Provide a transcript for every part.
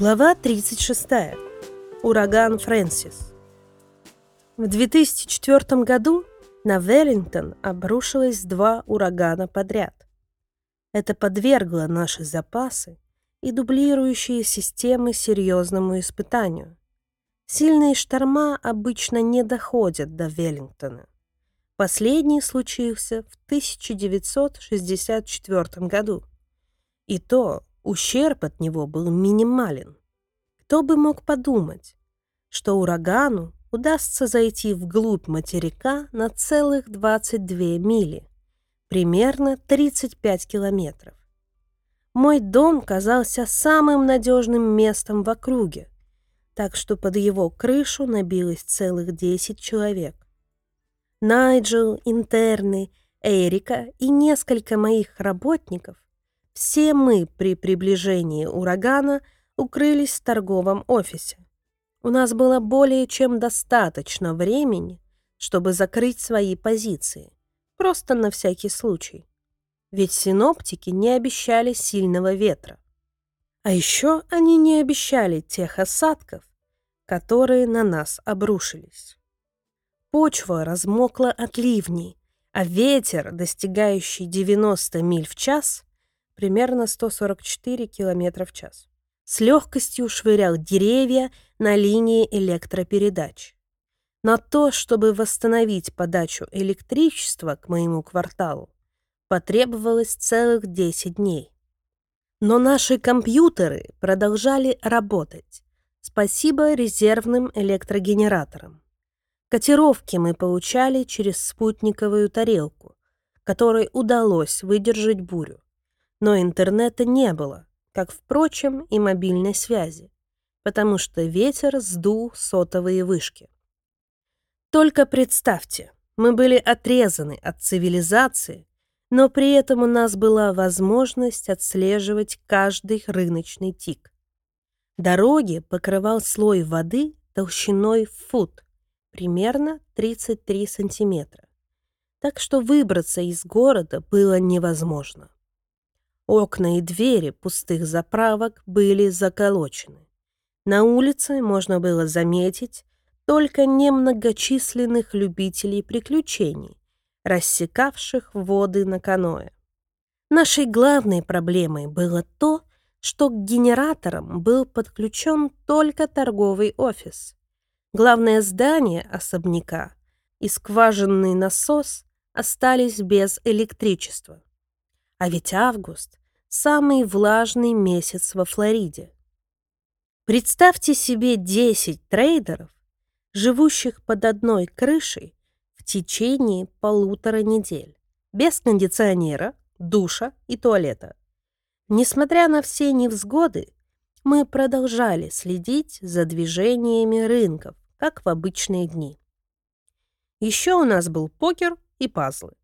Глава 36. Ураган Фрэнсис. В 2004 году на Веллингтон обрушилось два урагана подряд. Это подвергло наши запасы и дублирующие системы серьезному испытанию. Сильные шторма обычно не доходят до Веллингтона. Последний случился в 1964 году. И то ущерб от него был минимален. Кто бы мог подумать, что урагану удастся зайти вглубь материка на целых 22 мили, примерно 35 километров. Мой дом казался самым надежным местом в округе, так что под его крышу набилось целых 10 человек. Найджел, интерны, Эрика и несколько моих работников все мы при приближении урагана укрылись в торговом офисе. У нас было более чем достаточно времени, чтобы закрыть свои позиции, просто на всякий случай. Ведь синоптики не обещали сильного ветра. А еще они не обещали тех осадков, которые на нас обрушились. Почва размокла от ливней, а ветер, достигающий 90 миль в час, примерно 144 км в час. С легкостью швырял деревья на линии электропередач. На то, чтобы восстановить подачу электричества к моему кварталу, потребовалось целых 10 дней. Но наши компьютеры продолжали работать. Спасибо резервным электрогенераторам. Котировки мы получали через спутниковую тарелку, которой удалось выдержать бурю но интернета не было, как, впрочем, и мобильной связи, потому что ветер сдул сотовые вышки. Только представьте, мы были отрезаны от цивилизации, но при этом у нас была возможность отслеживать каждый рыночный тик. Дороги покрывал слой воды толщиной в фут, примерно 33 сантиметра. Так что выбраться из города было невозможно. Окна и двери пустых заправок были заколочены. На улице можно было заметить только немногочисленных любителей приключений, рассекавших воды на каноэ. Нашей главной проблемой было то, что к генераторам был подключен только торговый офис. Главное здание особняка и скважинный насос остались без электричества. А ведь август самый влажный месяц во Флориде. Представьте себе 10 трейдеров, живущих под одной крышей в течение полутора недель, без кондиционера, душа и туалета. Несмотря на все невзгоды, мы продолжали следить за движениями рынков, как в обычные дни. Еще у нас был покер и пазлы.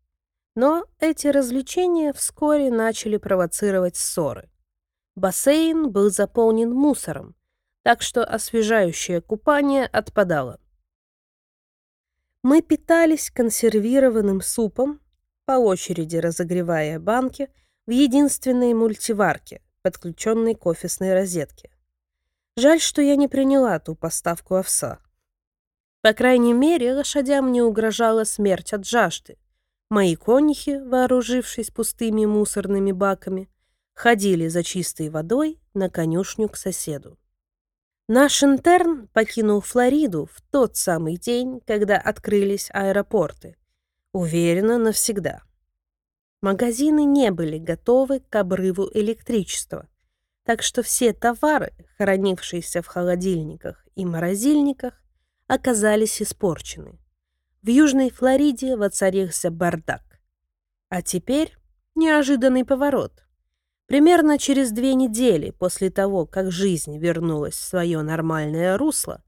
Но эти развлечения вскоре начали провоцировать ссоры. Бассейн был заполнен мусором, так что освежающее купание отпадало. Мы питались консервированным супом, по очереди разогревая банки в единственной мультиварке, подключенной к офисной розетке. Жаль, что я не приняла ту поставку овса. По крайней мере, лошадям не угрожала смерть от жажды. Мои конихи, вооружившись пустыми мусорными баками, ходили за чистой водой на конюшню к соседу. Наш интерн покинул Флориду в тот самый день, когда открылись аэропорты. Уверенно навсегда. Магазины не были готовы к обрыву электричества, так что все товары, хранившиеся в холодильниках и морозильниках, оказались испорчены. В Южной Флориде воцарился бардак. А теперь неожиданный поворот. Примерно через две недели после того, как жизнь вернулась в свое нормальное русло,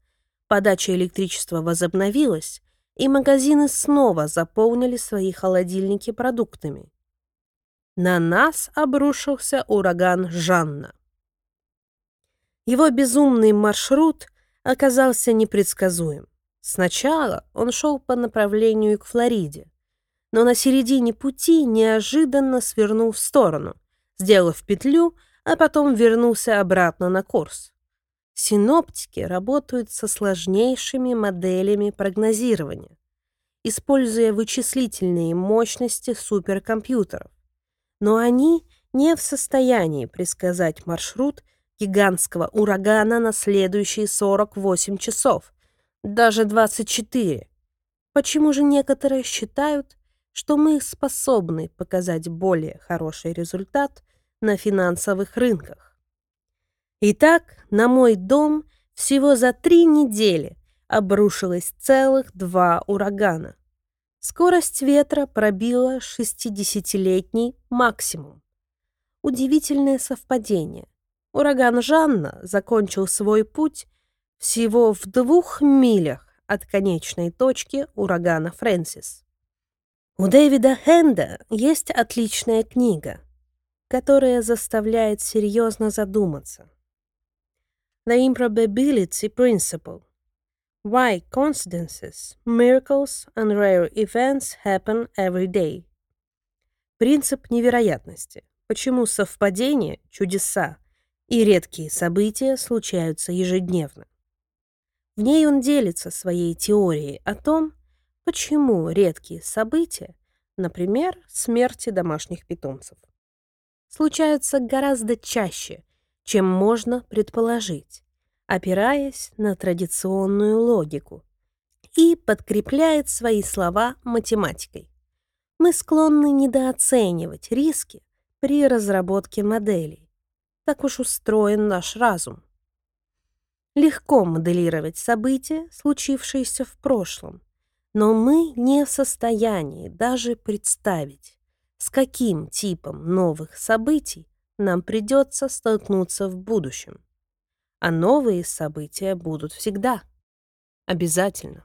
подача электричества возобновилась, и магазины снова заполнили свои холодильники продуктами. На нас обрушился ураган Жанна. Его безумный маршрут оказался непредсказуем. Сначала он шел по направлению к Флориде, но на середине пути неожиданно свернул в сторону, сделав петлю, а потом вернулся обратно на курс. Синоптики работают со сложнейшими моделями прогнозирования, используя вычислительные мощности суперкомпьютеров. Но они не в состоянии предсказать маршрут гигантского урагана на следующие 48 часов, даже 24. Почему же некоторые считают, что мы способны показать более хороший результат на финансовых рынках? Итак, на мой дом всего за три недели обрушилось целых два урагана. Скорость ветра пробила 60-летний максимум. Удивительное совпадение. Ураган Жанна закончил свой путь всего в двух милях от конечной точки урагана Фрэнсис. У Дэвида Хенда есть отличная книга, которая заставляет серьезно задуматься. The Improbability Principle. Why coincidences, miracles and rare events happen every day. Принцип невероятности. Почему совпадения, чудеса и редкие события случаются ежедневно. В ней он делится своей теорией о том, почему редкие события, например, смерти домашних питомцев, случаются гораздо чаще, чем можно предположить, опираясь на традиционную логику, и подкрепляет свои слова математикой. Мы склонны недооценивать риски при разработке моделей. Так уж устроен наш разум. Легко моделировать события, случившиеся в прошлом, но мы не в состоянии даже представить, с каким типом новых событий нам придется столкнуться в будущем. А новые события будут всегда. Обязательно.